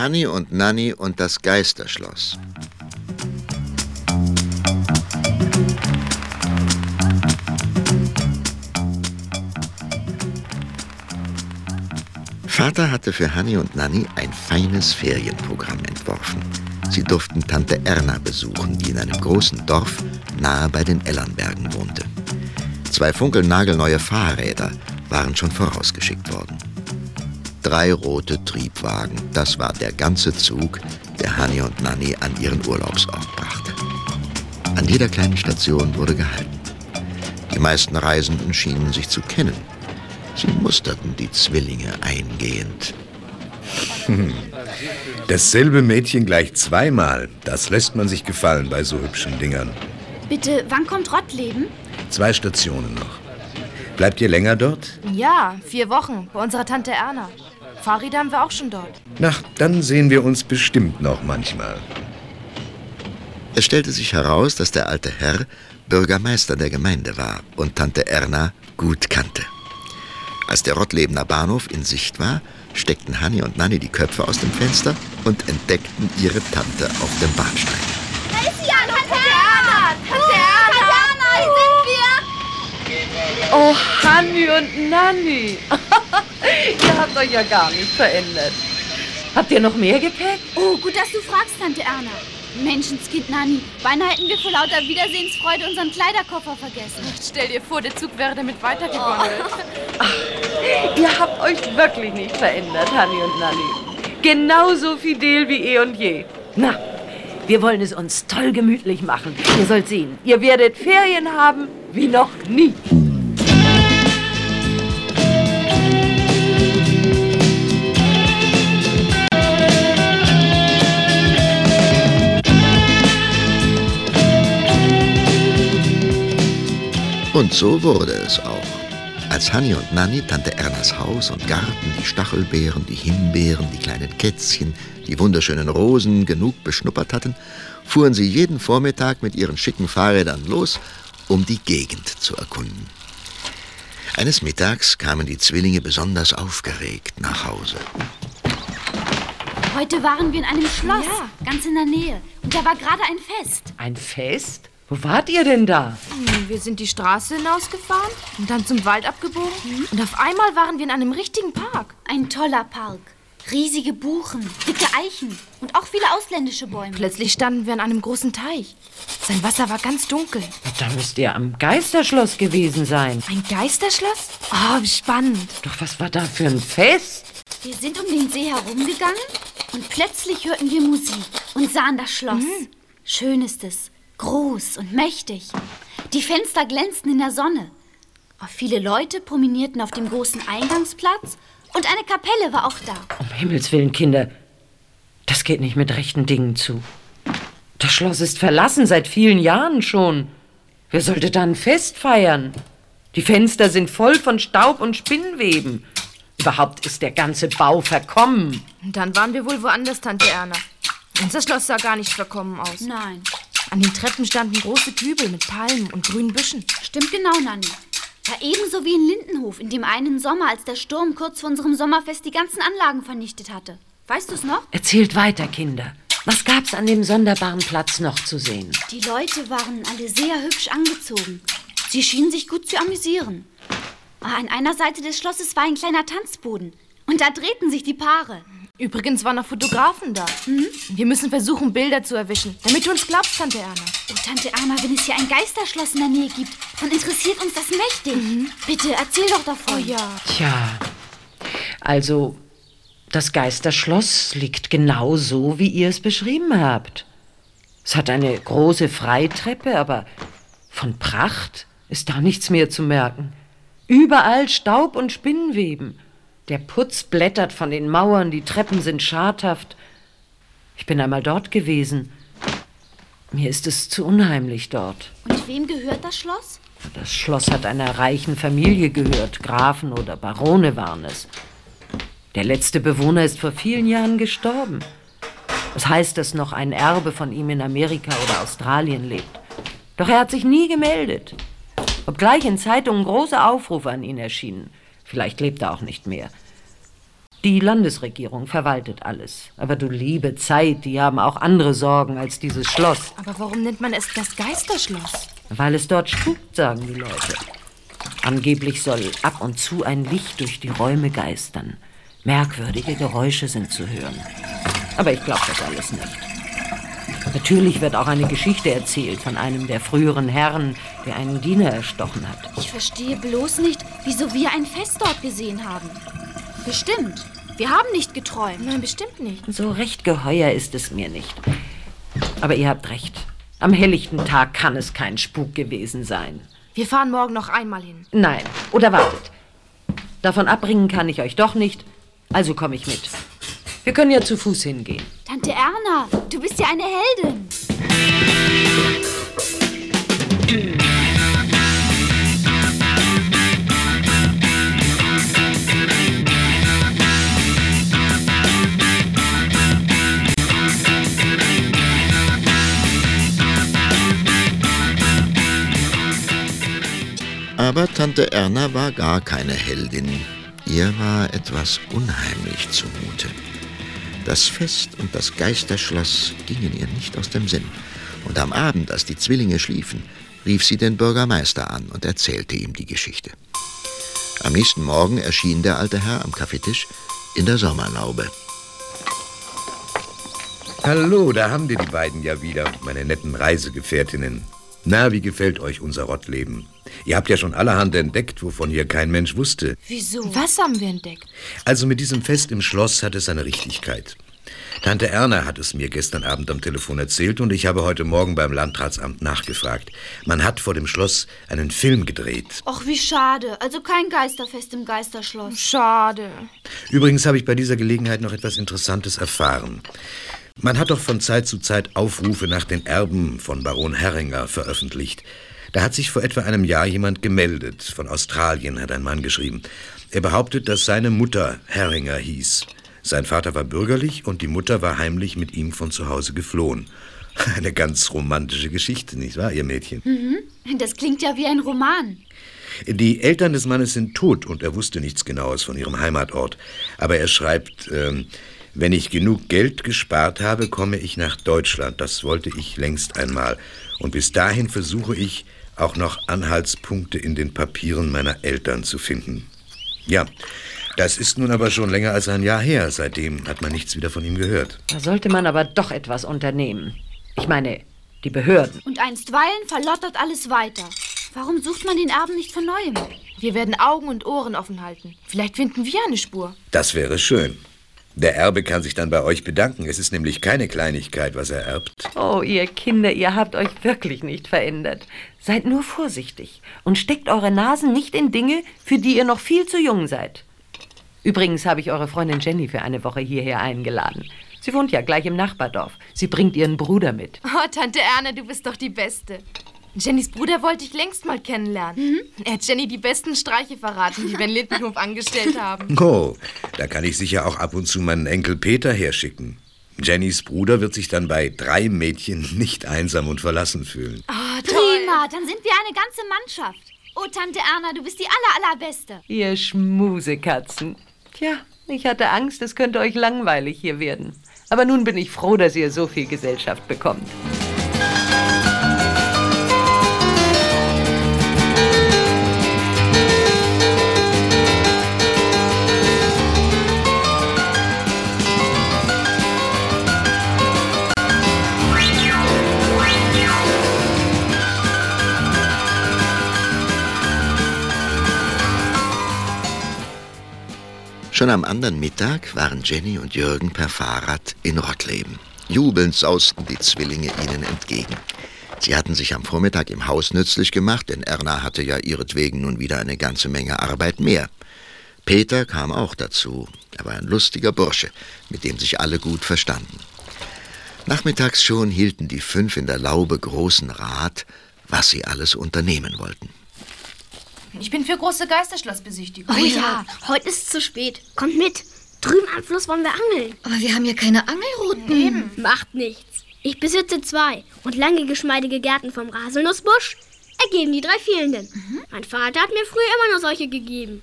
Hanni und Nanni und das Geisterschloss. Vater hatte für Hanni und Nanni ein feines Ferienprogramm entworfen. Sie durften Tante Erna besuchen, die in einem großen Dorf nahe bei den Ellernbergen wohnte. Zwei funkelnagelneue Fahrräder waren schon vorausgeschickt worden. Drei rote Triebwagen, das war der ganze Zug, der Hanni und Nanni an ihren Urlaubsort brachte. An jeder kleinen Station wurde gehalten. Die meisten Reisenden schienen sich zu kennen. Sie musterten die Zwillinge eingehend. Hm. Dasselbe Mädchen gleich zweimal. Das lässt man sich gefallen bei so hübschen Dingern. Bitte, wann kommt Rottleben? Zwei Stationen noch. Bleibt ihr länger dort? Ja, vier Wochen. Bei unserer Tante Erna. Fahrräder haben wir auch schon dort. Na, dann sehen wir uns bestimmt noch manchmal. Es stellte sich heraus, dass der alte Herr Bürgermeister der Gemeinde war und Tante Erna gut kannte. Als der Rottlebener Bahnhof in Sicht war, steckten Hanni und Nanni die Köpfe aus dem Fenster und entdeckten ihre Tante auf dem Bahnsteig. Da ist sie an, Tante Erna! Tante Erna! Tante Erna, hier sind wir! Oh, Hanni und Nanni. ihr habt euch ja gar nicht verändert. Habt ihr noch mehr Gepäck? Oh, gut, dass du fragst, Tante Erna. Menschenskind Nanni, beinahe hätten wir vor lauter Wiedersehensfreude unseren Kleiderkoffer vergessen. Stell dir vor, der Zug wäre damit weitergewandert. Oh. ihr habt euch wirklich nicht verändert, Hanni und Nanni. Genauso fidel wie eh und je. Na, wir wollen es uns toll gemütlich machen. Ihr sollt sehen, ihr werdet Ferien haben wie noch nie. Und so wurde es auch. Als Hanni und Nanni Tante Ernas Haus und Garten, die Stachelbeeren, die Himbeeren, die kleinen Kätzchen, die wunderschönen Rosen genug beschnuppert hatten, fuhren sie jeden Vormittag mit ihren schicken Fahrrädern los, um die Gegend zu erkunden. Eines Mittags kamen die Zwillinge besonders aufgeregt nach Hause. Heute waren wir in einem Schloss, Ja. ganz in der Nähe. Und da war gerade ein Fest. Ein Fest? Wo wart ihr denn da? Hm, Wir sind die Straße hinausgefahren und dann zum Wald abgebogen. Und auf einmal waren wir in einem richtigen Park. Ein toller Park. Riesige Buchen, dicke Eichen und auch viele ausländische Bäume. Plötzlich standen wir an einem großen Teich. Sein Wasser war ganz dunkel. Da müsst ihr am Geisterschloss gewesen sein. Ein Geisterschloss? Oh, wie spannend. Doch was war da für ein Fest? Wir sind um den See herumgegangen und plötzlich hörten wir Musik und sahen das Schloss. Schön ist es, groß und mächtig. Die Fenster glänzten in der Sonne. Oh, Viele Leute promenierten auf dem großen Eingangsplatz und eine Kapelle war auch da. Um Himmels Willen, Kinder. Das geht nicht mit rechten Dingen zu. Das Schloss ist verlassen seit vielen Jahren schon. Wer sollte da ein Fest feiern? Die Fenster sind voll von Staub und Spinnweben. Überhaupt ist der ganze Bau verkommen. Und dann waren wir wohl woanders, Tante Erna. Unser Schloss sah gar nicht verkommen aus. Nein, An den Treppen standen große Kübel mit Palmen und grünen Büschen. stimmt genau, Nanni. War ebenso wie in Lindenhof, in dem einen Sommer, als der Sturm kurz vor unserem Sommerfest die ganzen Anlagen vernichtet hatte. Weißt du es noch? Erzählt weiter, Kinder. Was gab's an dem sonderbaren Platz noch zu sehen? Die Leute waren alle sehr hübsch angezogen. Sie schienen sich gut zu amüsieren. Ah, An einer Seite des Schlosses war ein kleiner Tanzboden. Und da drehten sich die Paare. Übrigens waren noch Fotografen da. Wir müssen versuchen, Bilder zu erwischen, damit du uns glaubst, Tante Erna. Oh, Tante Erna, wenn es hier ein Geisterschloss in der Nähe gibt, dann interessiert uns das mächtig. Bitte, erzähl doch davon. Oh ja. Tja, also das Geisterschloss liegt genau so, wie ihr es beschrieben habt. Es hat eine große Freitreppe, aber von Pracht ist da nichts mehr zu merken. Überall Staub und Spinnweben. Der Putz blättert von den Mauern, die Treppen sind schadhaft. Ich bin einmal dort gewesen. Mir ist es zu unheimlich dort. Und wem gehört das Schloss? Das Schloss hat einer reichen Familie gehört. Grafen oder Barone waren es. Der letzte Bewohner ist vor vielen Jahren gestorben. Das heißt, dass noch ein Erbe von ihm in Amerika oder Australien lebt. Doch er hat sich nie gemeldet. Obgleich in Zeitungen große Aufrufe an ihn erschienen. Vielleicht lebt er auch nicht mehr. Die Landesregierung verwaltet alles. Aber du liebe Zeit, die haben auch andere Sorgen als dieses Schloss. Aber warum nennt man es das Geisterschloss? Weil es dort spukt, sagen die Leute. Angeblich soll ab und zu ein Licht durch die Räume geistern. Merkwürdige Geräusche sind zu hören. Aber ich glaube das alles nicht. Natürlich wird auch eine Geschichte erzählt von einem der früheren Herren, der einen Diener erstochen hat. Ich verstehe bloß nicht, wieso wir ein Fest dort gesehen haben. Bestimmt. Wir haben nicht geträumt. Nein, bestimmt nicht. So recht geheuer ist es mir nicht. Aber ihr habt recht. Am helllichten Tag kann es kein Spuk gewesen sein. Wir fahren morgen noch einmal hin. Nein, oder wartet. Davon abbringen kann ich euch doch nicht, also komme ich mit. Wir können ja zu Fuß hingehen. Tante Erna, du bist ja eine Heldin. Aber Tante Erna war gar keine Heldin. Ihr war etwas unheimlich zumute. Das Fest und das Geisterschloss gingen ihr nicht aus dem Sinn. Und am Abend, als die Zwillinge schliefen, rief sie den Bürgermeister an und erzählte ihm die Geschichte. Am nächsten Morgen erschien der alte Herr am Kaffeetisch in der Sommerlaube. Hallo, da haben wir die beiden ja wieder, meine netten Reisegefährtinnen. Na, wie gefällt euch unser Rottleben? Ihr habt ja schon allerhand entdeckt, wovon hier kein Mensch wusste. Wieso? Was haben wir entdeckt? Also mit diesem Fest im Schloss hat es seine Richtigkeit. Tante Erna hat es mir gestern Abend am Telefon erzählt und ich habe heute Morgen beim Landratsamt nachgefragt. Man hat vor dem Schloss einen Film gedreht. Och, wie schade. Also kein Geisterfest im Geisterschloss. Schade. Übrigens habe ich bei dieser Gelegenheit noch etwas Interessantes erfahren. Man hat doch von Zeit zu Zeit Aufrufe nach den Erben von Baron Herringer veröffentlicht. Da hat sich vor etwa einem Jahr jemand gemeldet. Von Australien hat ein Mann geschrieben. Er behauptet, dass seine Mutter Herringer hieß. Sein Vater war bürgerlich und die Mutter war heimlich mit ihm von zu Hause geflohen. Eine ganz romantische Geschichte, nicht wahr, ihr Mädchen? Mhm. Das klingt ja wie ein Roman. Die Eltern des Mannes sind tot und er wusste nichts Genaues von ihrem Heimatort. Aber er schreibt, ähm, wenn ich genug Geld gespart habe, komme ich nach Deutschland. Das wollte ich längst einmal. Und bis dahin versuche ich, auch noch Anhaltspunkte in den Papieren meiner Eltern zu finden. Ja, das ist nun aber schon länger als ein Jahr her. Seitdem hat man nichts wieder von ihm gehört. Da sollte man aber doch etwas unternehmen. Ich meine, die Behörden. Und einstweilen verlottert alles weiter. Warum sucht man den Erben nicht von neuem? Wir werden Augen und Ohren offen halten. Vielleicht finden wir eine Spur. Das wäre schön. Der Erbe kann sich dann bei euch bedanken. Es ist nämlich keine Kleinigkeit, was er erbt. Oh, ihr Kinder, ihr habt euch wirklich nicht verändert. Seid nur vorsichtig und steckt eure Nasen nicht in Dinge, für die ihr noch viel zu jung seid. Übrigens habe ich eure Freundin Jenny für eine Woche hierher eingeladen. Sie wohnt ja gleich im Nachbardorf. Sie bringt ihren Bruder mit. Oh, Tante Erna, du bist doch die Beste. Jennys Bruder wollte ich längst mal kennenlernen. Er hat Jenny die besten Streiche verraten, die wir in Lindenhof angestellt haben. Oh, da kann ich sicher auch ab und zu meinen Enkel Peter herschicken. Jennys Bruder wird sich dann bei drei Mädchen nicht einsam und verlassen fühlen. Oh, toll. Prima, dann sind wir eine ganze Mannschaft. Oh, Tante Erna, du bist die aller, allerbeste. Ihr Schmusekatzen. Tja, ich hatte Angst, es könnte euch langweilig hier werden. Aber nun bin ich froh, dass ihr so viel Gesellschaft bekommt. Schon am anderen Mittag waren Jenny und Jürgen per Fahrrad in Rottleben. Jubelnd sausten die Zwillinge ihnen entgegen. Sie hatten sich am Vormittag im Haus nützlich gemacht, denn Erna hatte ja ihretwegen nun wieder eine ganze Menge Arbeit mehr. Peter kam auch dazu. Er war ein lustiger Bursche, mit dem sich alle gut verstanden. Nachmittags schon hielten die fünf in der Laube großen Rat, was sie alles unternehmen wollten. Ich bin für große Geisterschlossbesichtigung. Oh ja, heute ist es zu spät. Kommt mit. Drüben am Fluss wollen wir angeln. Aber wir haben ja keine Angelrouten. Eben. Macht nichts. Ich besitze zwei und lange geschmeidige Gärten vom Raselnussbusch ergeben die drei fehlenden. Mein Vater hat mir früher immer nur solche gegeben.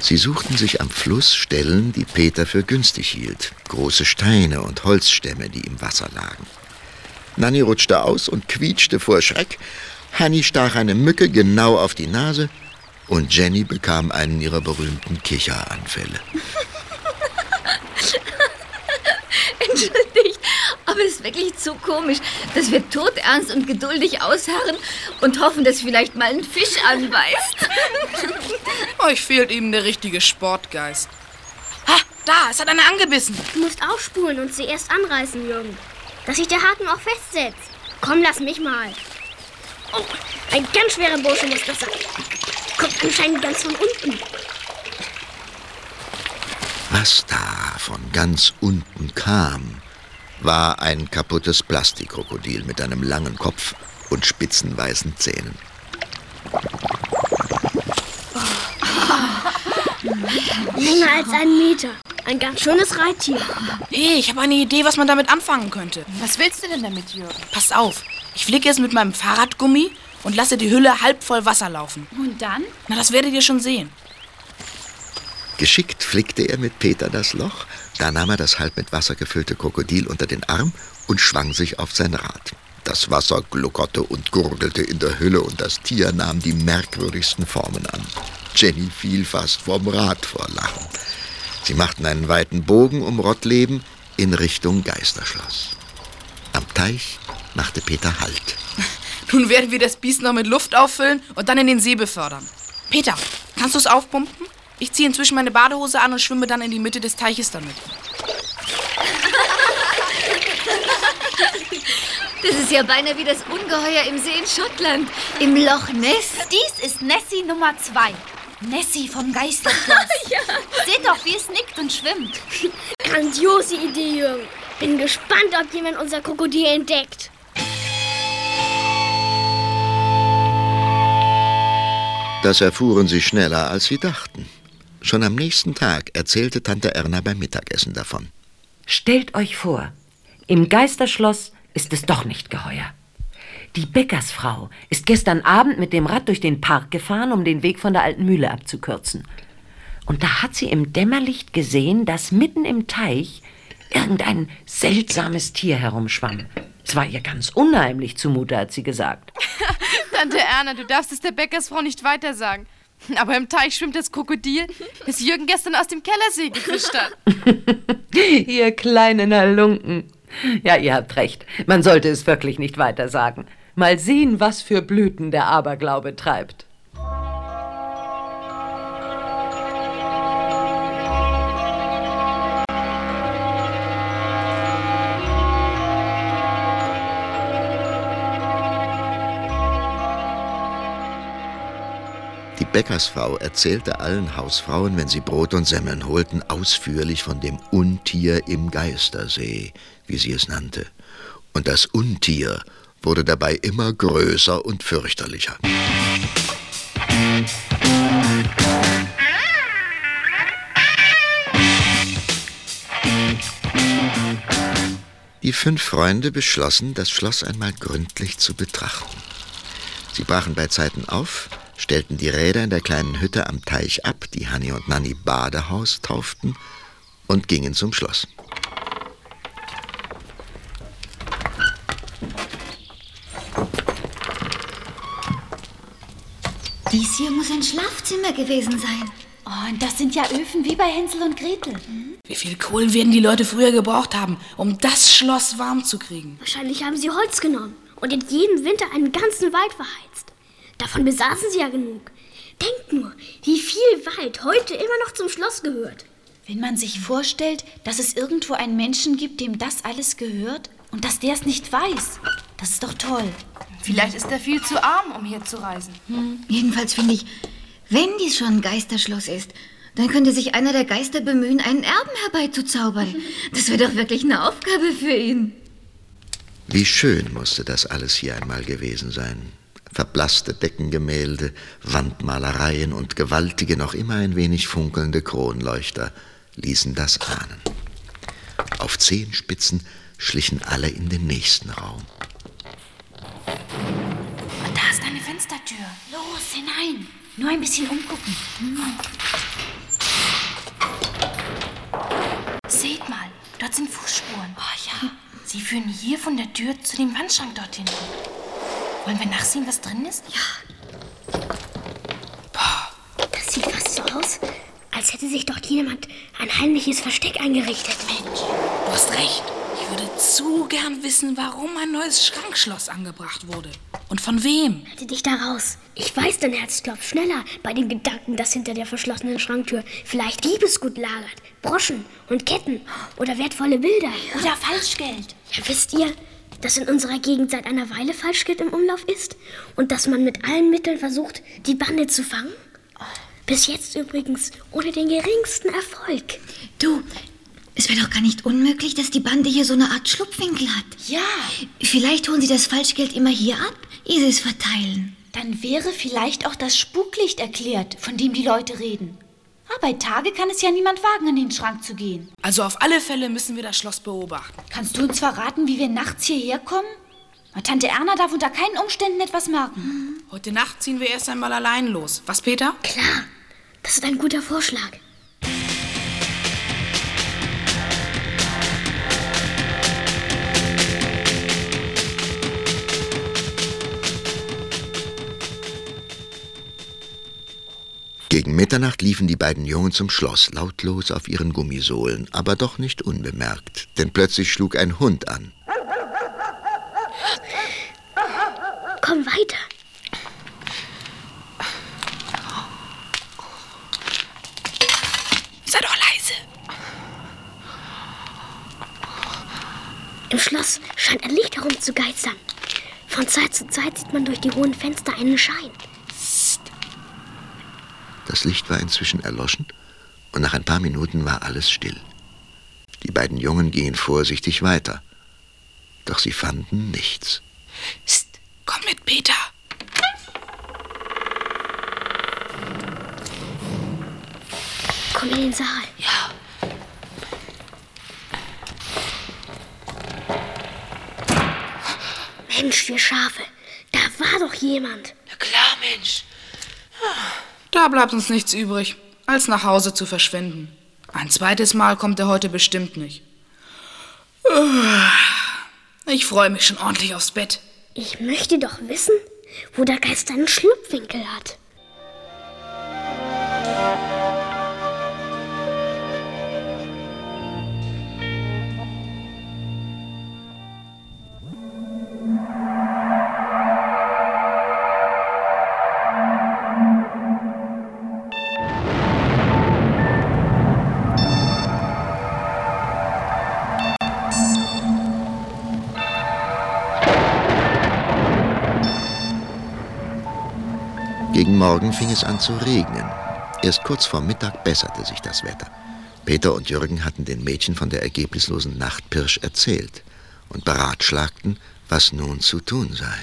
Sie suchten sich am Fluss Stellen, die Peter für günstig hielt. Große Steine und Holzstämme, die im Wasser lagen. Nanny rutschte aus und quietschte vor Schreck. Hanni stach eine Mücke genau auf die Nase und Jenny bekam einen ihrer berühmten Kicheranfälle. Entschuldigt, aber es ist wirklich zu komisch, dass wir todernst und geduldig ausharren und hoffen, dass vielleicht mal ein Fisch anbeißt. Euch fehlt eben der richtige Sportgeist. Ha, da, es hat eine angebissen. Du musst aufspulen und sie erst anreißen, Jürgen. Dass sich der Haken auch festsetzt. Komm, lass mich mal. Oh, ein ganz schwerer Bursche muss das sein. Kommt anscheinend ganz von unten. Was da von ganz unten kam, war ein kaputtes Plastikkrokodil mit einem langen Kopf und spitzen weißen Zähnen. Länger als ein Meter. Ein ganz schönes Reittier. Hey, ich habe eine Idee, was man damit anfangen könnte. Was willst du denn damit, Jürgen? Passt auf, ich flicke es mit meinem Fahrradgummi und lasse die Hülle halb voll Wasser laufen. Und dann? Na, das werdet ihr schon sehen. Geschickt flickte er mit Peter das Loch, da nahm er das halb mit Wasser gefüllte Krokodil unter den Arm und schwang sich auf sein Rad. Das Wasser gluckerte und gurgelte in der Hülle und das Tier nahm die merkwürdigsten Formen an. Jenny fiel fast vom Rad vor Lachen. Sie machten einen weiten Bogen um Rottleben in Richtung Geisterschloss. Am Teich machte Peter Halt. Nun werden wir das Biest noch mit Luft auffüllen und dann in den See befördern. Peter, kannst du es aufpumpen? Ich ziehe inzwischen meine Badehose an und schwimme dann in die Mitte des Teiches damit. Das ist ja beinahe wie das Ungeheuer im See in Schottland. Im Loch Ness. Dies ist Nessie Nummer zwei. Nessie vom Geisterschloss. Seht doch, wie es nickt und schwimmt. Grandiose Idee, Jürgen. Bin gespannt, ob jemand unser Krokodil entdeckt. Das erfuhren sie schneller, als sie dachten. Schon am nächsten Tag erzählte Tante Erna beim Mittagessen davon. Stellt euch vor, im Geisterschloss ist es doch nicht geheuer. Die Bäckersfrau ist gestern Abend mit dem Rad durch den Park gefahren, um den Weg von der alten Mühle abzukürzen. Und da hat sie im Dämmerlicht gesehen, dass mitten im Teich irgendein seltsames Tier herumschwamm. Es war ihr ganz unheimlich zumute, hat sie gesagt. Tante Erna, du darfst es der Bäckersfrau nicht weiter sagen. Aber im Teich schwimmt das Krokodil, das Jürgen gestern aus dem Kellersee gefischt hat. ihr kleinen Halunken. Ja, ihr habt recht. Man sollte es wirklich nicht weiter sagen. Mal sehen, was für Blüten der Aberglaube treibt. Die Bäckersfrau erzählte allen Hausfrauen, wenn sie Brot und Semmeln holten, ausführlich von dem Untier im Geistersee, wie sie es nannte. Und das Untier wurde dabei immer größer und fürchterlicher. Die fünf Freunde beschlossen, das Schloss einmal gründlich zu betrachten. Sie brachen bei Zeiten auf, stellten die Räder in der kleinen Hütte am Teich ab, die Hanni und Nanni Badehaus tauften, und gingen zum Schloss. Dies hier muss ein Schlafzimmer gewesen sein. Oh, und das sind ja Öfen wie bei Hänsel und Gretel. Wie viel Kohlen werden die Leute früher gebraucht haben, um das Schloss warm zu kriegen? Wahrscheinlich haben sie Holz genommen und in jedem Winter einen ganzen Wald verheizt. Davon besaßen sie ja genug. Denkt nur, wie viel Wald heute immer noch zum Schloss gehört. Wenn man sich vorstellt, dass es irgendwo einen Menschen gibt, dem das alles gehört und dass der es nicht weiß, das ist doch toll. Vielleicht ist er viel zu arm, um hier zu reisen. Jedenfalls finde ich, wenn dies schon ein Geisterschloss ist, dann könnte sich einer der Geister bemühen, einen Erben herbeizuzaubern. Das wäre doch wirklich eine Aufgabe für ihn. Wie schön musste das alles hier einmal gewesen sein verblasste Deckengemälde, Wandmalereien und gewaltige, noch immer ein wenig funkelnde Kronleuchter ließen das ahnen. Auf Zehenspitzen schlichen alle in den nächsten Raum. Da ist eine Fenstertür. Los, hinein. Nur ein bisschen umgucken. Hm. Seht mal, dort sind Fußspuren. Oh ja. Sie führen hier von der Tür zu dem Wandschrank dort hinten. Wollen wir nachsehen, was drin ist? Ja. Das sieht fast so aus, als hätte sich dort jemand ein heimliches Versteck eingerichtet. Mensch, du hast recht. Ich würde zu gern wissen, warum ein neues Schrankschloss angebracht wurde. Und von wem? Halte dich da raus. Ich weiß, dein Herz klopft schneller bei dem Gedanken, dass hinter der verschlossenen Schranktür vielleicht Diebesgut lagert. Broschen und Ketten oder wertvolle Bilder. Oder Falschgeld. Ja, wisst ihr, dass in unserer Gegend seit einer Weile Falschgeld im Umlauf ist? Und dass man mit allen Mitteln versucht, die Bande zu fangen? Bis jetzt übrigens ohne den geringsten Erfolg. Du, es wäre doch gar nicht unmöglich, dass die Bande hier so eine Art Schlupfwinkel hat. Ja, Vielleicht holen sie das Falschgeld immer hier ab, ehe sie es verteilen. dann wäre vielleicht auch das Spuglicht erklärt, von dem die Leute reden. Aber bei Tage kann es ja niemand wagen, an den Schrank zu gehen. Also auf alle Fälle müssen wir das Schloss beobachten. Kannst du uns verraten, wie wir nachts hierher kommen? Tante Erna darf unter keinen Umständen etwas merken. Heute Nacht ziehen wir erst einmal allein los. Was, Peter? Klar, das ist ein guter Vorschlag. Gegen Mitternacht liefen die beiden Jungen zum Schloss, lautlos auf ihren Gummisohlen, aber doch nicht unbemerkt, denn plötzlich schlug ein Hund an. Komm weiter. Sei doch leise. Im Schloss scheint ein Licht herumzugeistern. Von Zeit zu Zeit sieht man durch die hohen Fenster einen Schein. Das Licht war inzwischen erloschen und nach ein paar Minuten war alles still. Die beiden Jungen gingen vorsichtig weiter, doch sie fanden nichts. Psst, komm mit, Peter. Komm in den Saal. Ja. Mensch, wir Schafe. Da war doch jemand. Na klar, Mensch. Da bleibt uns nichts übrig, als nach Hause zu verschwinden. Ein zweites Mal kommt er heute bestimmt nicht. Ich freue mich schon ordentlich aufs Bett. Ich möchte doch wissen, wo der Geist einen Schlupfwinkel hat. Morgen fing es an zu regnen. Erst kurz vor Mittag besserte sich das Wetter. Peter und Jürgen hatten den Mädchen von der ergebnislosen Nachtpirsch erzählt und beratschlagten, was nun zu tun sei.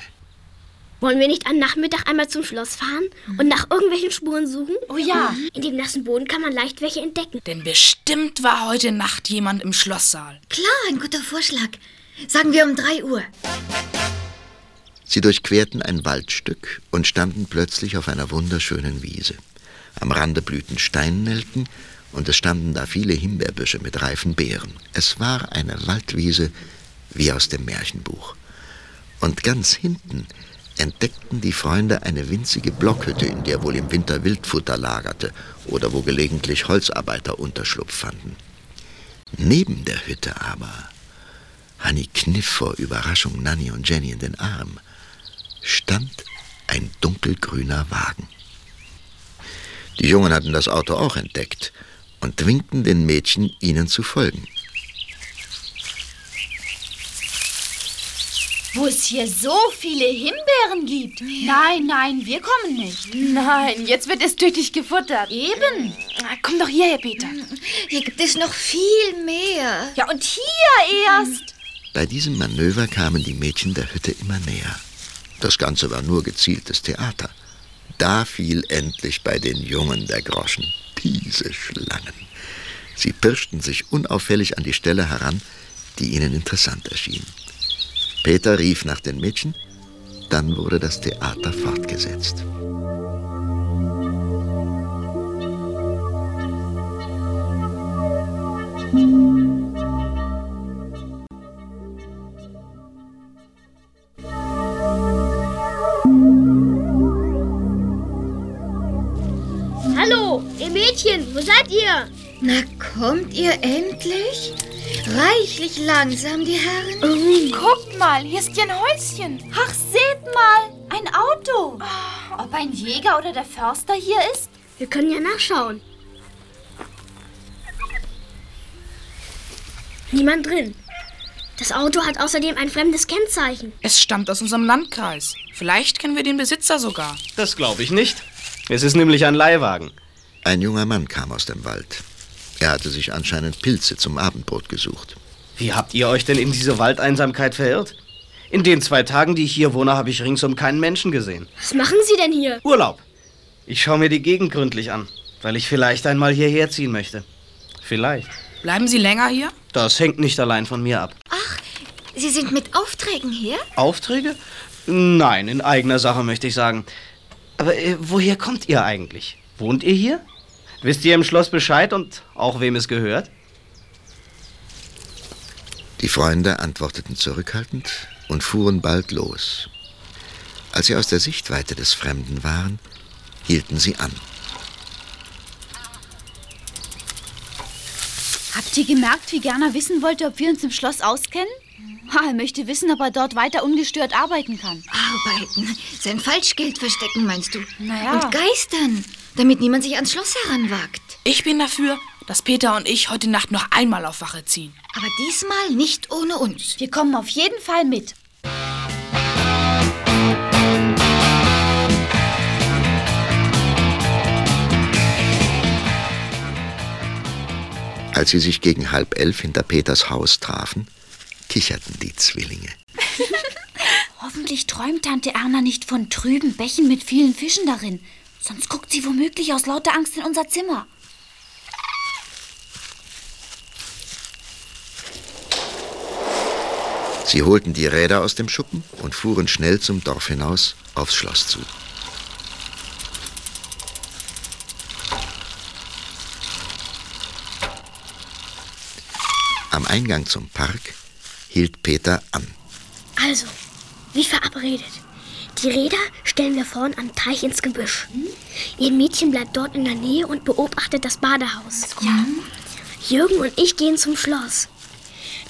Wollen wir nicht am Nachmittag einmal zum Schloss fahren und nach irgendwelchen Spuren suchen? Oh ja. In dem nassen Boden kann man leicht welche entdecken. Denn bestimmt war heute Nacht jemand im Schlosssaal. Klar, ein guter Vorschlag. Sagen wir um drei Uhr. Sie durchquerten ein Waldstück und standen plötzlich auf einer wunderschönen Wiese. Am Rande blühten Steinnelken und es standen da viele Himbeerbüsche mit reifen Beeren. Es war eine Waldwiese wie aus dem Märchenbuch. Und ganz hinten entdeckten die Freunde eine winzige Blockhütte, in der wohl im Winter Wildfutter lagerte oder wo gelegentlich Holzarbeiter Unterschlupf fanden. Neben der Hütte aber, Hanni kniff vor Überraschung Nanny und Jenny in den Arm, stand ein dunkelgrüner Wagen. Die Jungen hatten das Auto auch entdeckt und winkten den Mädchen, ihnen zu folgen. Wo es hier so viele Himbeeren gibt. Nein, nein, wir kommen nicht. Nein, jetzt wird es tüchtig gefuttert. Eben. Komm doch hierher, Peter. Hier gibt es noch viel mehr. Ja, und hier erst. Bei diesem Manöver kamen die Mädchen der Hütte immer näher. Das Ganze war nur gezieltes Theater. Da fiel endlich bei den Jungen der Groschen. Diese Schlangen. Sie pirschten sich unauffällig an die Stelle heran, die ihnen interessant erschien. Peter rief nach den Mädchen, dann wurde das Theater fortgesetzt. Hallo, Mädchen, wo seid ihr? Na, kommt ihr endlich? Reichlich langsam, die Herren. Guckt mal, hier ist ja ein Häuschen. Ach, seht mal, ein Auto. Ob ein Jäger oder der Förster hier ist? Wir können ja nachschauen. Niemand drin. Das Auto hat außerdem ein fremdes Kennzeichen. Es stammt aus unserem Landkreis. Vielleicht kennen wir den Besitzer sogar. Das glaube ich nicht. Es ist nämlich ein Leihwagen. Ein junger Mann kam aus dem Wald. Er hatte sich anscheinend Pilze zum Abendbrot gesucht. Wie habt ihr euch denn in diese Waldeinsamkeit verirrt? In den zwei Tagen, die ich hier wohne, habe ich ringsum keinen Menschen gesehen. Was machen Sie denn hier? Urlaub. Ich schaue mir die Gegend gründlich an, weil ich vielleicht einmal hierher ziehen möchte. Vielleicht. Bleiben Sie länger hier? Das hängt nicht allein von mir ab. Sie sind mit Aufträgen hier? Aufträge? Nein, in eigener Sache möchte ich sagen. Aber äh, woher kommt ihr eigentlich? Wohnt ihr hier? Wisst ihr im Schloss Bescheid und auch wem es gehört? Die Freunde antworteten zurückhaltend und fuhren bald los. Als sie aus der Sichtweite des Fremden waren, hielten sie an. Habt ihr gemerkt, wie Gerner wissen wollte, ob wir uns im Schloss auskennen? Ha, er möchte wissen, ob er dort weiter ungestört arbeiten kann. Arbeiten. Sein Falschgeld verstecken, meinst du? Naja. Und geistern, damit niemand sich ans Schloss heranwagt. Ich bin dafür, dass Peter und ich heute Nacht noch einmal auf Wache ziehen. Aber diesmal nicht ohne uns. Wir kommen auf jeden Fall mit. Als sie sich gegen halb elf hinter Peters Haus trafen, kicherten die Zwillinge. Hoffentlich träumt Tante Erna nicht von trüben Bächen mit vielen Fischen darin. Sonst guckt sie womöglich aus lauter Angst in unser Zimmer. Sie holten die Räder aus dem Schuppen und fuhren schnell zum Dorf hinaus aufs Schloss zu. Am Eingang zum Park hielt Peter an. Also, wie verabredet. Die Räder stellen wir vorn am Teich ins Gebüsch. Ihr Mädchen bleibt dort in der Nähe und beobachtet das Badehaus. Ja. Jürgen und ich gehen zum Schloss.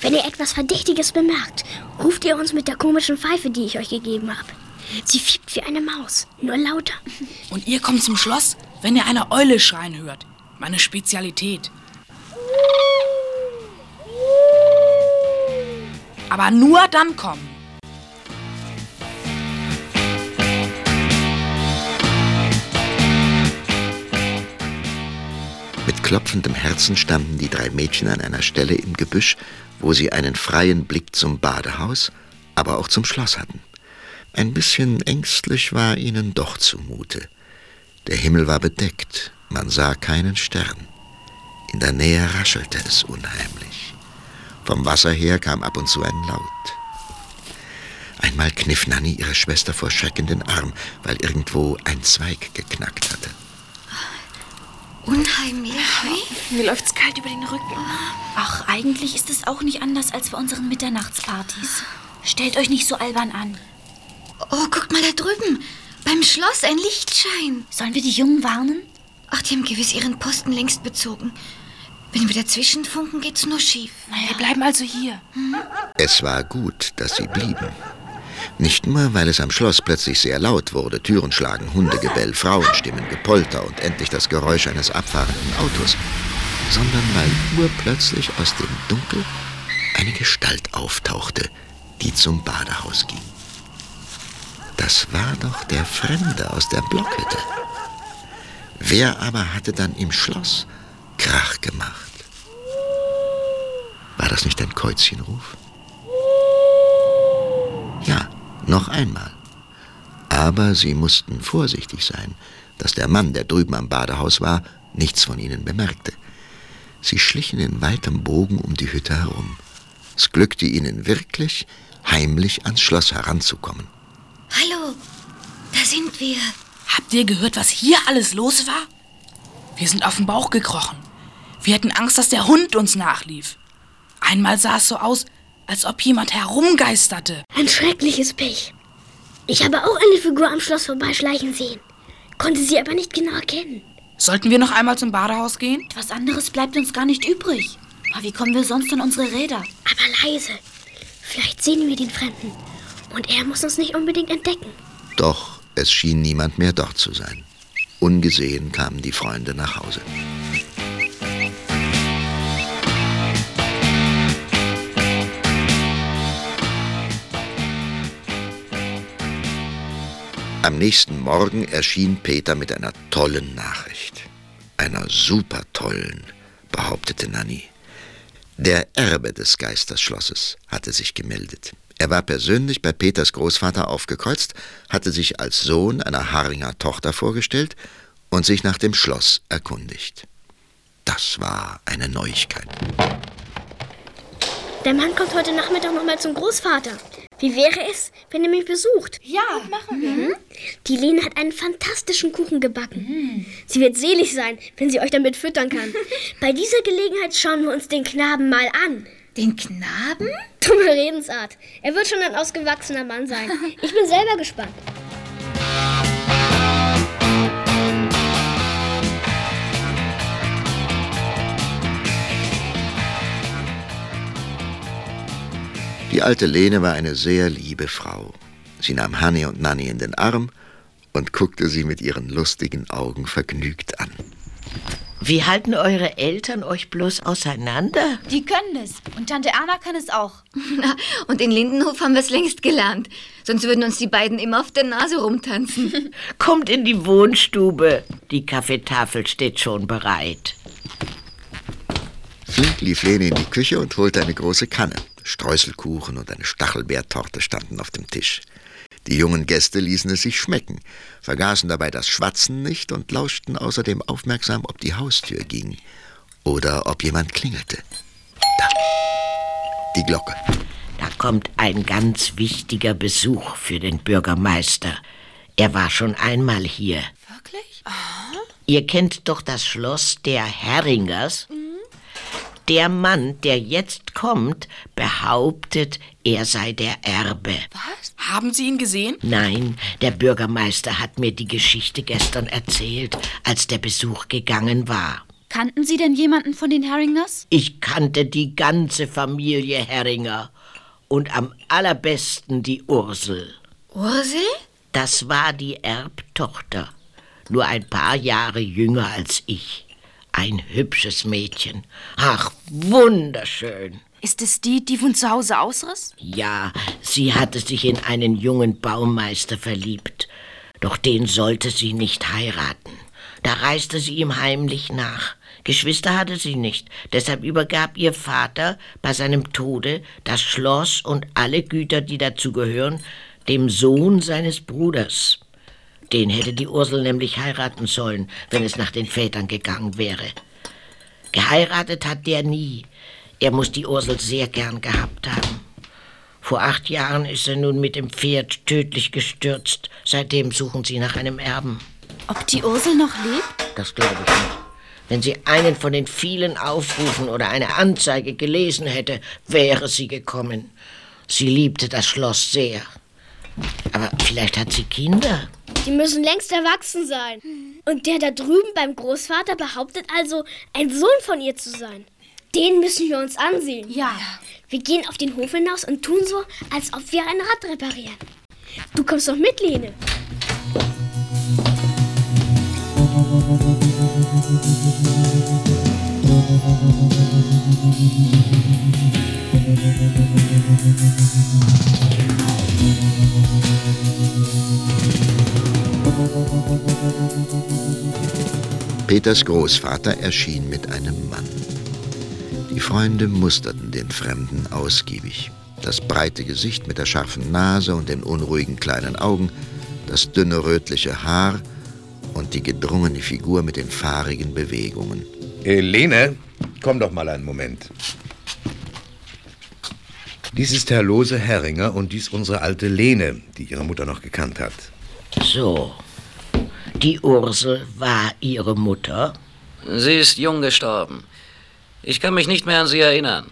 Wenn ihr etwas Verdächtiges bemerkt, ruft ihr uns mit der komischen Pfeife, die ich euch gegeben habe. Sie fiebt wie eine Maus, nur lauter. Und ihr kommt zum Schloss, wenn ihr eine Eule schreien hört. Meine Spezialität. Aber nur dann kommen. Klopfendem Herzen standen die drei Mädchen an einer Stelle im Gebüsch, wo sie einen freien Blick zum Badehaus, aber auch zum Schloss hatten. Ein bisschen ängstlich war ihnen doch zumute. Der Himmel war bedeckt, man sah keinen Stern. In der Nähe raschelte es unheimlich. Vom Wasser her kam ab und zu ein Laut. Einmal kniff Nanny ihre Schwester vor Schrecken den Arm, weil irgendwo ein Zweig geknackt hatte. Unheimlich. Mir läuft's kalt über den Rücken. Ach, eigentlich ist es auch nicht anders als bei unseren Mitternachtspartys. Stellt euch nicht so albern an. Oh, guckt mal da drüben. Beim Schloss ein Lichtschein. Sollen wir die Jungen warnen? Ach, die haben gewiss ihren Posten längst bezogen. Wenn wir dazwischen funken, geht's nur schief. Wir bleiben also hier. Es war gut, dass sie blieben. Nicht nur, weil es am Schloss plötzlich sehr laut wurde, Türen schlagen, Hundegebell, Frauenstimmen, Gepolter und endlich das Geräusch eines abfahrenden Autos, sondern weil urplötzlich aus dem Dunkel eine Gestalt auftauchte, die zum Badehaus ging. Das war doch der Fremde aus der Blockhütte. Wer aber hatte dann im Schloss Krach gemacht? War das nicht ein Käuzchenruf? Ja, noch einmal. Aber sie mussten vorsichtig sein, dass der Mann, der drüben am Badehaus war, nichts von ihnen bemerkte. Sie schlichen in weitem Bogen um die Hütte herum. Es glückte ihnen wirklich, heimlich ans Schloss heranzukommen. Hallo, da sind wir. Habt ihr gehört, was hier alles los war? Wir sind auf den Bauch gekrochen. Wir hatten Angst, dass der Hund uns nachlief. Einmal sah es so aus, als ob jemand herumgeisterte. Ein schreckliches Pech. Ich habe auch eine Figur am Schloss vorbeischleichen sehen, konnte sie aber nicht genau erkennen. Sollten wir noch einmal zum Badehaus gehen? Was anderes bleibt uns gar nicht übrig. Aber wie kommen wir sonst an unsere Räder? Aber leise. Vielleicht sehen wir den Fremden. Und er muss uns nicht unbedingt entdecken. Doch es schien niemand mehr dort zu sein. Ungesehen kamen die Freunde nach Hause. Am nächsten Morgen erschien Peter mit einer tollen Nachricht. Einer super tollen, behauptete Nanny. Der Erbe des Geisterschlosses hatte sich gemeldet. Er war persönlich bei Peters Großvater aufgekreuzt, hatte sich als Sohn einer Haringer Tochter vorgestellt und sich nach dem Schloss erkundigt. Das war eine Neuigkeit. Der Mann kommt heute Nachmittag nochmal zum Großvater. Wie wäre es, wenn er mich besucht? Ja, machen wir. Mhm. Die Lene hat einen fantastischen Kuchen gebacken. Mhm. Sie wird selig sein, wenn sie euch damit füttern kann. Bei dieser Gelegenheit schauen wir uns den Knaben mal an. Den Knaben? Dumme Redensart. Er wird schon ein ausgewachsener Mann sein. Ich bin selber gespannt. Die alte Lene war eine sehr liebe Frau. Sie nahm Hanni und Nanni in den Arm und guckte sie mit ihren lustigen Augen vergnügt an. Wie halten eure Eltern euch bloß auseinander? Die können es. Und Tante Erna kann es auch. und in Lindenhof haben wir es längst gelernt. Sonst würden uns die beiden immer auf der Nase rumtanzen. Kommt in die Wohnstube. Die Kaffeetafel steht schon bereit. Flink lief Lene in die Küche und holte eine große Kanne. Streuselkuchen und eine Stachelbeertorte standen auf dem Tisch. Die jungen Gäste ließen es sich schmecken, vergaßen dabei das Schwatzen nicht und lauschten außerdem aufmerksam, ob die Haustür ging oder ob jemand klingelte. Da, die Glocke. Da kommt ein ganz wichtiger Besuch für den Bürgermeister. Er war schon einmal hier. Wirklich? Aha. Ihr kennt doch das Schloss der Herringers? Mhm. Der Mann, der jetzt kommt, behauptet, er sei der Erbe. Was? Haben Sie ihn gesehen? Nein, der Bürgermeister hat mir die Geschichte gestern erzählt, als der Besuch gegangen war. Kannten Sie denn jemanden von den Herringers? Ich kannte die ganze Familie Herringer. Und am allerbesten die Ursel. Ursel? Das war die Erbtochter. Nur ein paar Jahre jünger als ich. Ein hübsches Mädchen. Ach, wunderschön. Ist es die, die von zu Hause ausriss? Ja, sie hatte sich in einen jungen Baumeister verliebt. Doch den sollte sie nicht heiraten. Da reiste sie ihm heimlich nach. Geschwister hatte sie nicht, deshalb übergab ihr Vater bei seinem Tode das Schloss und alle Güter, die dazu gehören, dem Sohn seines Bruders. Den hätte die Ursel nämlich heiraten sollen, wenn es nach den Vätern gegangen wäre. Geheiratet hat der nie. Er muss die Ursel sehr gern gehabt haben. Vor acht Jahren ist er nun mit dem Pferd tödlich gestürzt. Seitdem suchen sie nach einem Erben. Ob die Ursel noch lebt? Das glaube ich nicht. Wenn sie einen von den vielen Aufrufen oder eine Anzeige gelesen hätte, wäre sie gekommen. Sie liebte das Schloss sehr. Aber vielleicht hat sie Kinder. Die müssen längst erwachsen sein. Und der da drüben beim Großvater behauptet also, ein Sohn von ihr zu sein. Den müssen wir uns ansehen. Ja. Wir gehen auf den Hof hinaus und tun so, als ob wir ein Rad reparieren. Du kommst doch mit, Lene. Peters Großvater erschien mit einem Mann. Die Freunde musterten den Fremden ausgiebig. Das breite Gesicht mit der scharfen Nase und den unruhigen kleinen Augen, das dünne rötliche Haar und die gedrungene Figur mit den fahrigen Bewegungen. Helene, komm doch mal einen Moment. Dies ist Herr Lose Herringer und dies unsere alte Lene, die ihre Mutter noch gekannt hat. So, die Ursel war Ihre Mutter? Sie ist jung gestorben. Ich kann mich nicht mehr an sie erinnern.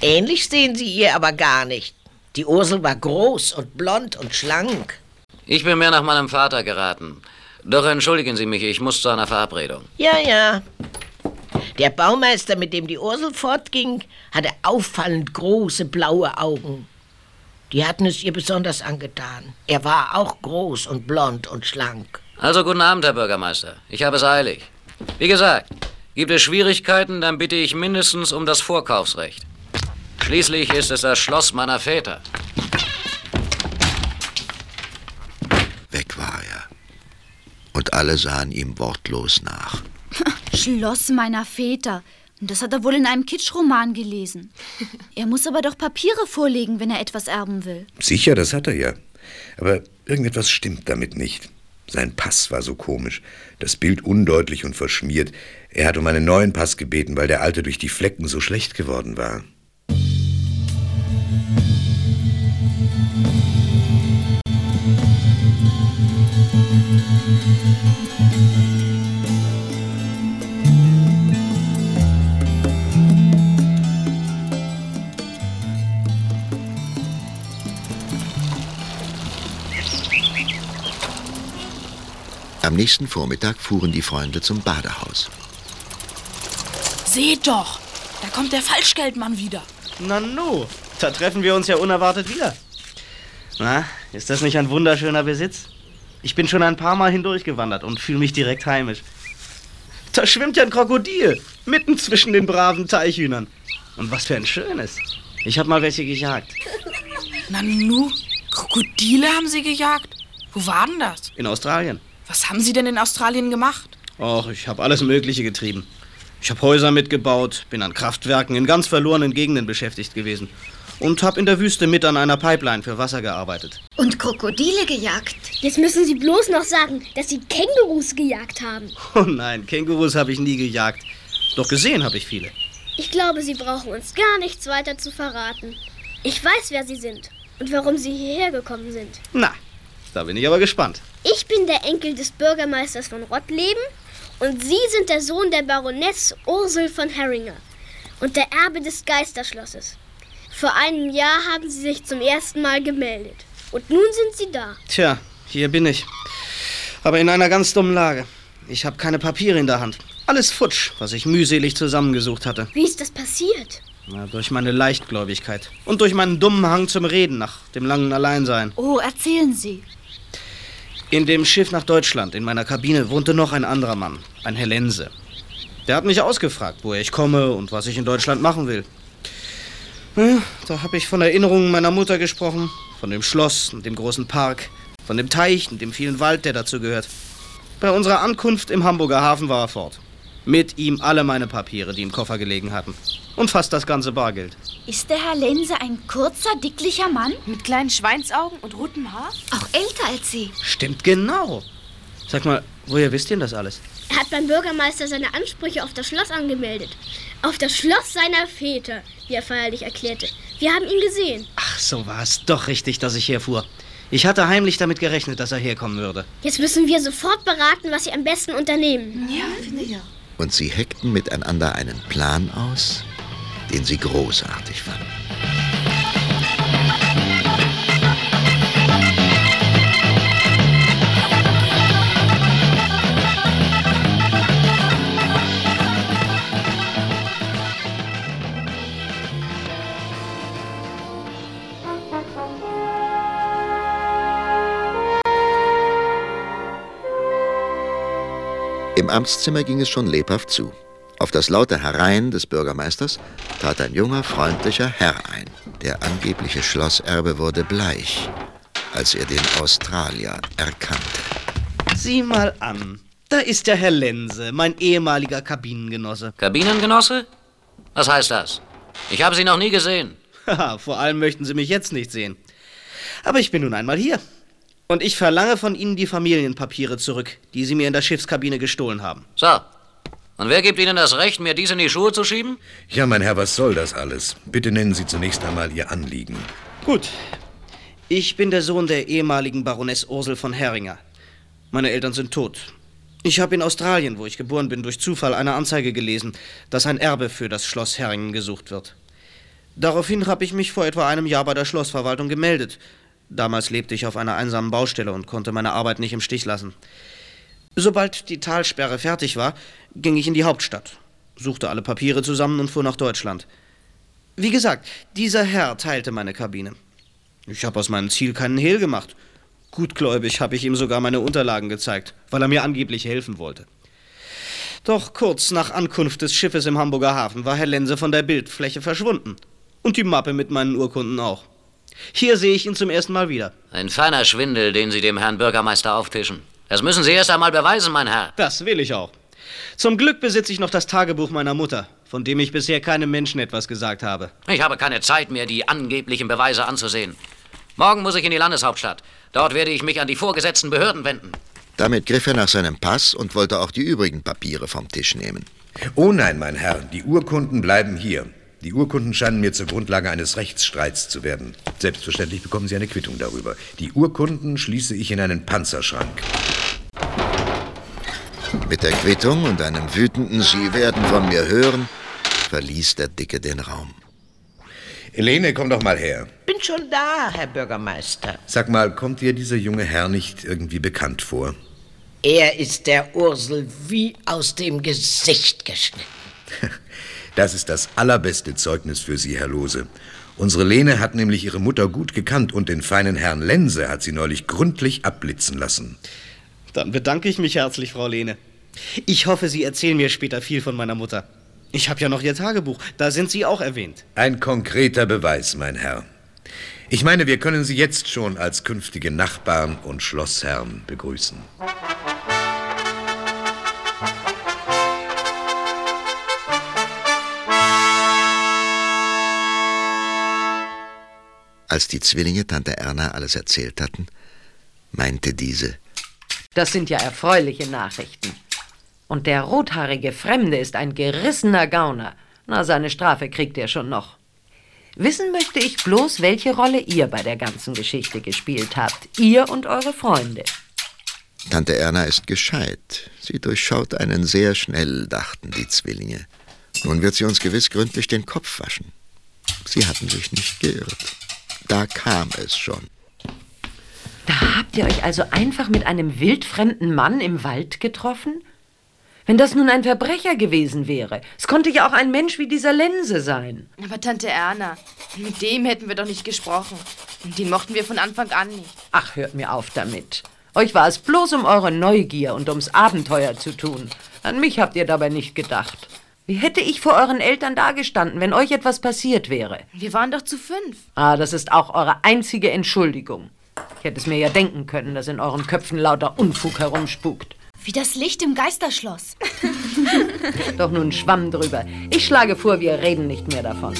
Ähnlich sehen Sie ihr aber gar nicht. Die Ursel war groß und blond und schlank. Ich bin mehr nach meinem Vater geraten. Doch entschuldigen Sie mich, ich muss zu einer Verabredung. Ja, ja. Der Baumeister, mit dem die Ursel fortging, hatte auffallend große blaue Augen. Die hatten es ihr besonders angetan. Er war auch groß und blond und schlank. Also guten Abend, Herr Bürgermeister. Ich habe es eilig. Wie gesagt, gibt es Schwierigkeiten, dann bitte ich mindestens um das Vorkaufsrecht. Schließlich ist es das Schloss meiner Väter. Weg war er. Und alle sahen ihm wortlos nach. Schloss meiner Väter. Das hat er wohl in einem Kitschroman gelesen. Er muss aber doch Papiere vorlegen, wenn er etwas erben will. Sicher, das hat er ja. Aber irgendetwas stimmt damit nicht. Sein Pass war so komisch, das Bild undeutlich und verschmiert. Er hat um einen neuen Pass gebeten, weil der alte durch die Flecken so schlecht geworden war. Am nächsten Vormittag fuhren die Freunde zum Badehaus. Seht doch, da kommt der Falschgeldmann wieder. Nanu, da treffen wir uns ja unerwartet wieder. Na, ist das nicht ein wunderschöner Besitz? Ich bin schon ein paar Mal hindurchgewandert und fühle mich direkt heimisch. Da schwimmt ja ein Krokodil, mitten zwischen den braven Teichhühnern. Und was für ein schönes. Ich habe mal welche gejagt. Nanu, Krokodile haben sie gejagt? Wo war denn das? In Australien. Was haben sie denn in Australien gemacht? Och, ich habe alles Mögliche getrieben. Ich habe Häuser mitgebaut, bin an Kraftwerken in ganz verlorenen Gegenden beschäftigt gewesen und habe in der Wüste mit an einer Pipeline für Wasser gearbeitet. Und Krokodile gejagt. Jetzt müssen Sie bloß noch sagen, dass Sie Kängurus gejagt haben. Oh nein, Kängurus habe ich nie gejagt. Doch gesehen habe ich viele. Ich glaube, Sie brauchen uns gar nichts weiter zu verraten. Ich weiß, wer Sie sind und warum Sie hierher gekommen sind. Na, da bin ich aber gespannt. Ich bin der Enkel des Bürgermeisters von Rottleben und Sie sind der Sohn der Baroness Ursel von Herringer und der Erbe des Geisterschlosses. Vor einem Jahr haben Sie sich zum ersten Mal gemeldet. Und nun sind Sie da. Tja, hier bin ich. Aber in einer ganz dummen Lage. Ich habe keine Papiere in der Hand. Alles futsch, was ich mühselig zusammengesucht hatte. Wie ist das passiert? Na, durch meine Leichtgläubigkeit. Und durch meinen dummen Hang zum Reden nach dem langen Alleinsein. Oh, erzählen Sie. In dem Schiff nach Deutschland, in meiner Kabine, wohnte noch ein anderer Mann, ein Herr Lense. Der hat mich ausgefragt, woher ich komme und was ich in Deutschland machen will. Ja, da habe ich von Erinnerungen meiner Mutter gesprochen, von dem Schloss und dem großen Park, von dem Teich und dem vielen Wald, der dazu gehört. Bei unserer Ankunft im Hamburger Hafen war er fort. Mit ihm alle meine Papiere, die im Koffer gelegen hatten. Und fast das ganze Bargeld. Ist der Herr Lense ein kurzer, dicklicher Mann? Mit kleinen Schweinsaugen und rotem Haar? Auch älter als Sie. Stimmt genau. Sag mal, woher wisst ihr denn das alles? Er hat beim Bürgermeister seine Ansprüche auf das Schloss angemeldet. Auf das Schloss seiner Väter, wie er feierlich erklärte. Wir haben ihn gesehen. Ach, so war es doch richtig, dass ich herfuhr. Ich hatte heimlich damit gerechnet, dass er herkommen würde. Jetzt müssen wir sofort beraten, was Sie am besten unternehmen. Ja, finde ich auch. Und sie heckten miteinander einen Plan aus, den sie großartig fanden. Amtszimmer ging es schon lebhaft zu. Auf das laute Herein des Bürgermeisters trat ein junger, freundlicher Herr ein. Der angebliche Schlosserbe wurde bleich, als er den Australier erkannte. Sieh mal an. Da ist ja Herr Lense, mein ehemaliger Kabinengenosse. Kabinengenosse? Was heißt das? Ich habe Sie noch nie gesehen. Haha, vor allem möchten Sie mich jetzt nicht sehen. Aber ich bin nun einmal hier. Und ich verlange von Ihnen die Familienpapiere zurück, die Sie mir in der Schiffskabine gestohlen haben. So. Und wer gibt Ihnen das Recht, mir dies in die Schuhe zu schieben? Ja, mein Herr, was soll das alles? Bitte nennen Sie zunächst einmal Ihr Anliegen. Gut. Ich bin der Sohn der ehemaligen Baroness Ursel von Herringer. Meine Eltern sind tot. Ich habe in Australien, wo ich geboren bin, durch Zufall eine Anzeige gelesen, dass ein Erbe für das Schloss Herringen gesucht wird. Daraufhin habe ich mich vor etwa einem Jahr bei der Schlossverwaltung gemeldet. Damals lebte ich auf einer einsamen Baustelle und konnte meine Arbeit nicht im Stich lassen. Sobald die Talsperre fertig war, ging ich in die Hauptstadt, suchte alle Papiere zusammen und fuhr nach Deutschland. Wie gesagt, dieser Herr teilte meine Kabine. Ich habe aus meinem Ziel keinen Hehl gemacht. Gutgläubig habe ich ihm sogar meine Unterlagen gezeigt, weil er mir angeblich helfen wollte. Doch kurz nach Ankunft des Schiffes im Hamburger Hafen war Herr Lense von der Bildfläche verschwunden. Und die Mappe mit meinen Urkunden auch. Hier sehe ich ihn zum ersten Mal wieder. Ein feiner Schwindel, den Sie dem Herrn Bürgermeister auftischen. Das müssen Sie erst einmal beweisen, mein Herr. Das will ich auch. Zum Glück besitze ich noch das Tagebuch meiner Mutter, von dem ich bisher keinem Menschen etwas gesagt habe. Ich habe keine Zeit mehr, die angeblichen Beweise anzusehen. Morgen muss ich in die Landeshauptstadt. Dort werde ich mich an die vorgesetzten Behörden wenden. Damit griff er nach seinem Pass und wollte auch die übrigen Papiere vom Tisch nehmen. Oh nein, mein Herr, die Urkunden bleiben hier. Die Urkunden scheinen mir zur Grundlage eines Rechtsstreits zu werden. Selbstverständlich bekommen Sie eine Quittung darüber. Die Urkunden schließe ich in einen Panzerschrank. Mit der Quittung und einem wütenden Sie werden von mir hören, verließ der Dicke den Raum. Helene, komm doch mal her. Bin schon da, Herr Bürgermeister. Sag mal, kommt dir dieser junge Herr nicht irgendwie bekannt vor? Er ist der Ursel wie aus dem Gesicht geschnitten. Das ist das allerbeste Zeugnis für Sie, Herr Lose. Unsere Lene hat nämlich ihre Mutter gut gekannt und den feinen Herrn Lense hat sie neulich gründlich abblitzen lassen. Dann bedanke ich mich herzlich, Frau Lene. Ich hoffe, Sie erzählen mir später viel von meiner Mutter. Ich habe ja noch Ihr Tagebuch, da sind Sie auch erwähnt. Ein konkreter Beweis, mein Herr. Ich meine, wir können Sie jetzt schon als künftige Nachbarn und Schlossherren begrüßen. Als die Zwillinge Tante Erna alles erzählt hatten, meinte diese, Das sind ja erfreuliche Nachrichten. Und der rothaarige Fremde ist ein gerissener Gauner. Na, seine Strafe kriegt er schon noch. Wissen möchte ich bloß, welche Rolle ihr bei der ganzen Geschichte gespielt habt. Ihr und eure Freunde. Tante Erna ist gescheit. Sie durchschaut einen sehr schnell, dachten die Zwillinge. Nun wird sie uns gewiss gründlich den Kopf waschen. Sie hatten sich nicht geirrt. Da kam es schon. Da habt ihr euch also einfach mit einem wildfremden Mann im Wald getroffen? Wenn das nun ein Verbrecher gewesen wäre, es konnte ja auch ein Mensch wie dieser Lense sein. Aber Tante Erna, mit dem hätten wir doch nicht gesprochen. Und den mochten wir von Anfang an nicht. Ach, hört mir auf damit. Euch war es bloß um eure Neugier und ums Abenteuer zu tun. An mich habt ihr dabei nicht gedacht. Wie hätte ich vor euren Eltern dagestanden, wenn euch etwas passiert wäre? Wir waren doch zu fünf. Ah, das ist auch eure einzige Entschuldigung. Ich hätte es mir ja denken können, dass in euren Köpfen lauter Unfug herumspukt. Wie das Licht im Geisterschloss. Doch nun Schwamm drüber. Ich schlage vor, wir reden nicht mehr davon.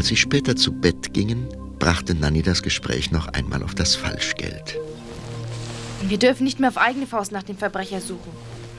Als sie später zu Bett gingen, brachte Nanny das Gespräch noch einmal auf das Falschgeld. Wir dürfen nicht mehr auf eigene Faust nach dem Verbrecher suchen.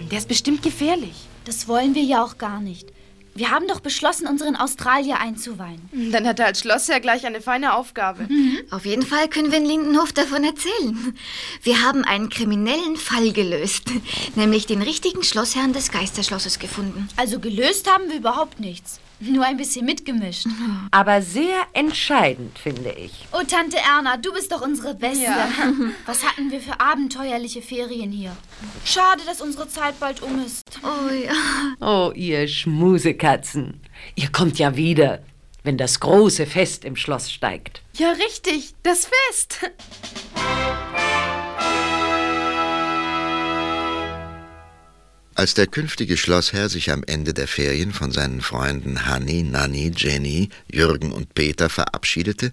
Der ist bestimmt gefährlich. Das wollen wir ja auch gar nicht. Wir haben doch beschlossen, unseren Australier einzuweihen. Dann hat er als Schlossherr gleich eine feine Aufgabe. Auf jeden Fall können wir in Lindenhof davon erzählen. Wir haben einen kriminellen Fall gelöst, nämlich den richtigen Schlossherrn des Geisterschlosses gefunden. Also gelöst haben wir überhaupt nichts. Nur ein bisschen mitgemischt. Aber sehr entscheidend, finde ich. Oh, Tante Erna, du bist doch unsere Beste. Ja. Was hatten wir für abenteuerliche Ferien hier. Schade, dass unsere Zeit bald um ist. Oh ja. Oh, ihr Schmusekatzen. Ihr kommt ja wieder, wenn das große Fest im Schloss steigt. Ja, richtig. Das Fest. Als der künftige Schlossherr sich am Ende der Ferien von seinen Freunden Hanni, Nanni, Jenny, Jürgen und Peter verabschiedete,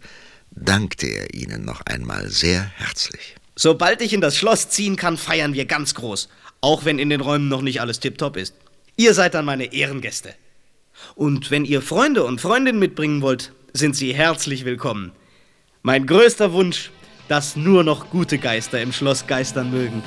dankte er ihnen noch einmal sehr herzlich. Sobald ich in das Schloss ziehen kann, feiern wir ganz groß. Auch wenn in den Räumen noch nicht alles tiptop ist. Ihr seid dann meine Ehrengäste. Und wenn ihr Freunde und Freundinnen mitbringen wollt, sind sie herzlich willkommen. Mein größter Wunsch, dass nur noch gute Geister im Schloss geistern mögen.